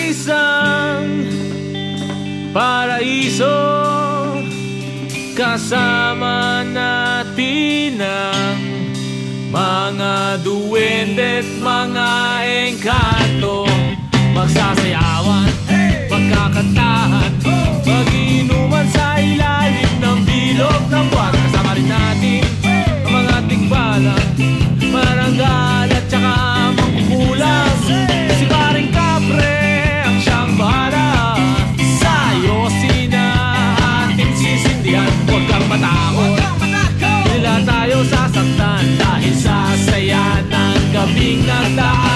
isang paraiso Kasama natin ang mga duwende't mga engkanto. star